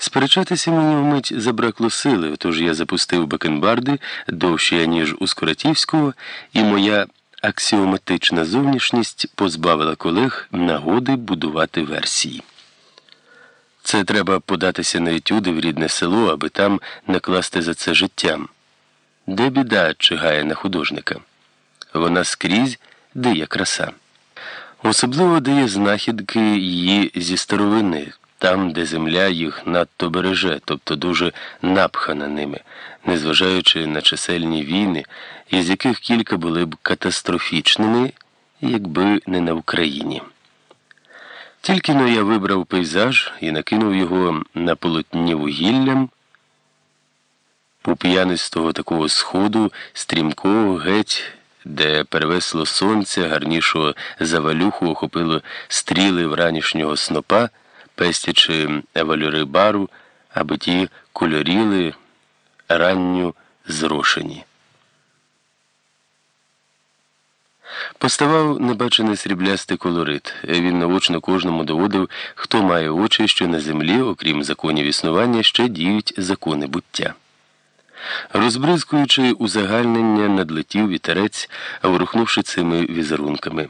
Сперечатися мені вмить забракло сили, тож я запустив бакенбарди довші, ніж у Скоротівського, і моя аксіоматична зовнішність позбавила колег нагоди будувати версії. Це треба податися на етюди в рідне село, аби там накласти за це життям. Де біда чигає на художника? Вона скрізь, де є краса. Особливо дає знахідки її зі старовини, там, де земля їх надто береже, тобто дуже напхана ними, незважаючи на чисельні війни, із яких кілька були б катастрофічними, якби не на Україні. Тільки но я вибрав пейзаж і накинув його на полотні вугіллям, пуп'янистого такого сходу, стрімкого геть, де перевесло сонце, гарнішого завалюху охопило стріли вранішнього снопа, пестячи евалюри бару, аби ті кольоріли ранню зрошені. Поставав небачений сріблястий колорит. Він наочно кожному доводив, хто має очі, що на землі, окрім законів існування, ще діють закони буття. Розбризкуючи узагальнення, надлетів вітерець, ворухнувши цими візерунками.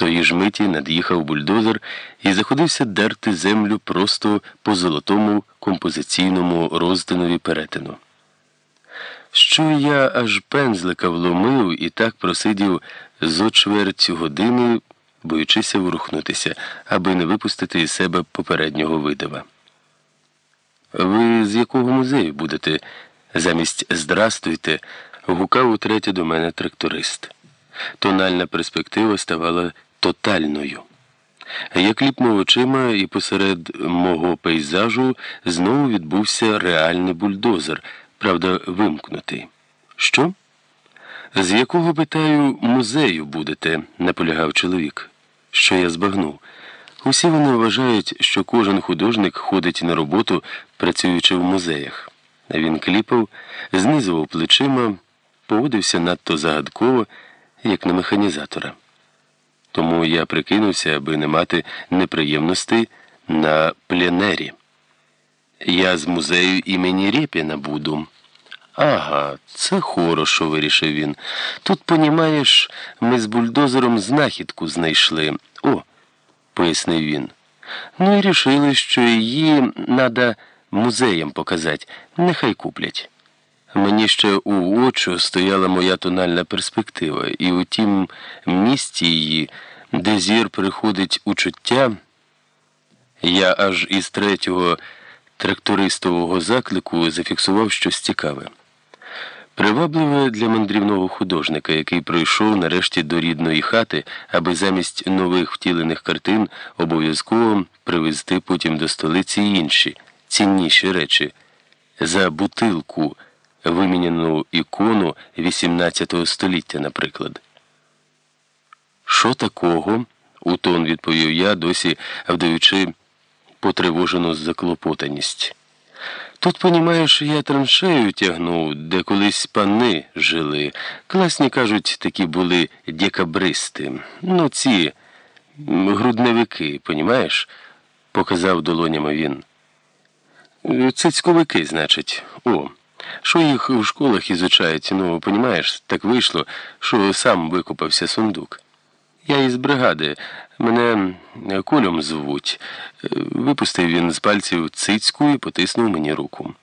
Тої ж миті над'їхав бульдозер і заходився дерти землю просто по золотому композиційному розданові перетину. Що я аж пензлика вломив і так просидів зо чверть години, боючися ворухнутися, аби не випустити із себе попереднього видава. Ви з якого музею будете? Замість здрастуйте, гукав утретє до мене тракторист. Тональна перспектива ставала тотальною. Я кліпнув очима, і посеред мого пейзажу знову відбувся реальний бульдозер, правда, вимкнутий. Що? З якого, питаю, музею будете? наполягав чоловік. Що я збагнув. Усі вони вважають, що кожен художник ходить на роботу, працюючи в музеях. Він кліпав, знизував плечима, поводився надто загадково, як на механізатора. Тому я прикинувся, аби не мати неприємностей на пленері. Я з музею імені Рєпіна буду. Ага, це хорошо, вирішив він. Тут, понімаєш, ми з бульдозером знахідку знайшли. О, пояснив він. Ну і рішили, що її надо музеям показати, нехай куплять. Мені ще у очі стояла моя тональна перспектива, і у тім місці її, де зір приходить у чуття, я аж із третього трактористового заклику зафіксував щось цікаве. Привабливе для мандрівного художника, який прийшов нарешті до рідної хати, аби замість нових втілених картин обов'язково привезти потім до столиці інші цінніші речі за бутилку, виміняну ікону XVIII століття, наприклад. Що такого? у тон відповів я, досі вдаючи потривожену заклопотаність. Тут, понімаєш, я траншею тягнув, де колись пани жили. Класні, кажуть, такі були декабристи. Ну, ці грудневики, понімаєш? показав долонями він. Цицьковики, значить. О, що їх у школах ізучають, ну, понімаєш, так вийшло, що сам викопався сундук. Я із бригади, мене кулем звуть. Випустив він з пальців цицьку і потиснув мені руку.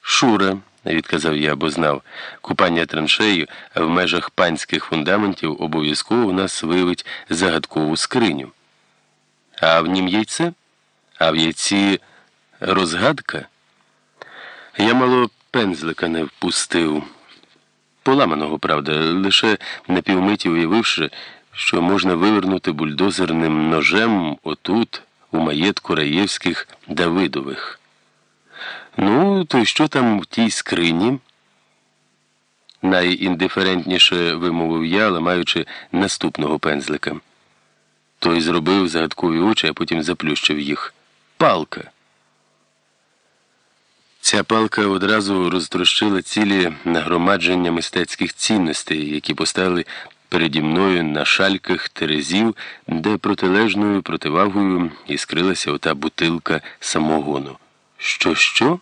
Шура, відказав я, бо знав, купання траншею в межах панських фундаментів обов'язково у нас виявить загадкову скриню. А в нім яйце? А в яйці розгадка? Я мало пензлика не впустив. Поламаного, правда, лише на півмиті уявивши, що можна вивернути бульдозерним ножем отут, у маєтку раєвських Давидових. Ну, то що там в тій скрині? Найіндиферентніше вимовив я, ламаючи наступного пензлика. Той зробив загадкові очі, а потім заплющив їх. Палка. Ця палка одразу розтрощила цілі нагромадження мистецьких цінностей, які поставили переді мною на шальках терезів, де протилежною противагою іскрилася ота бутилка самогону. Що, що?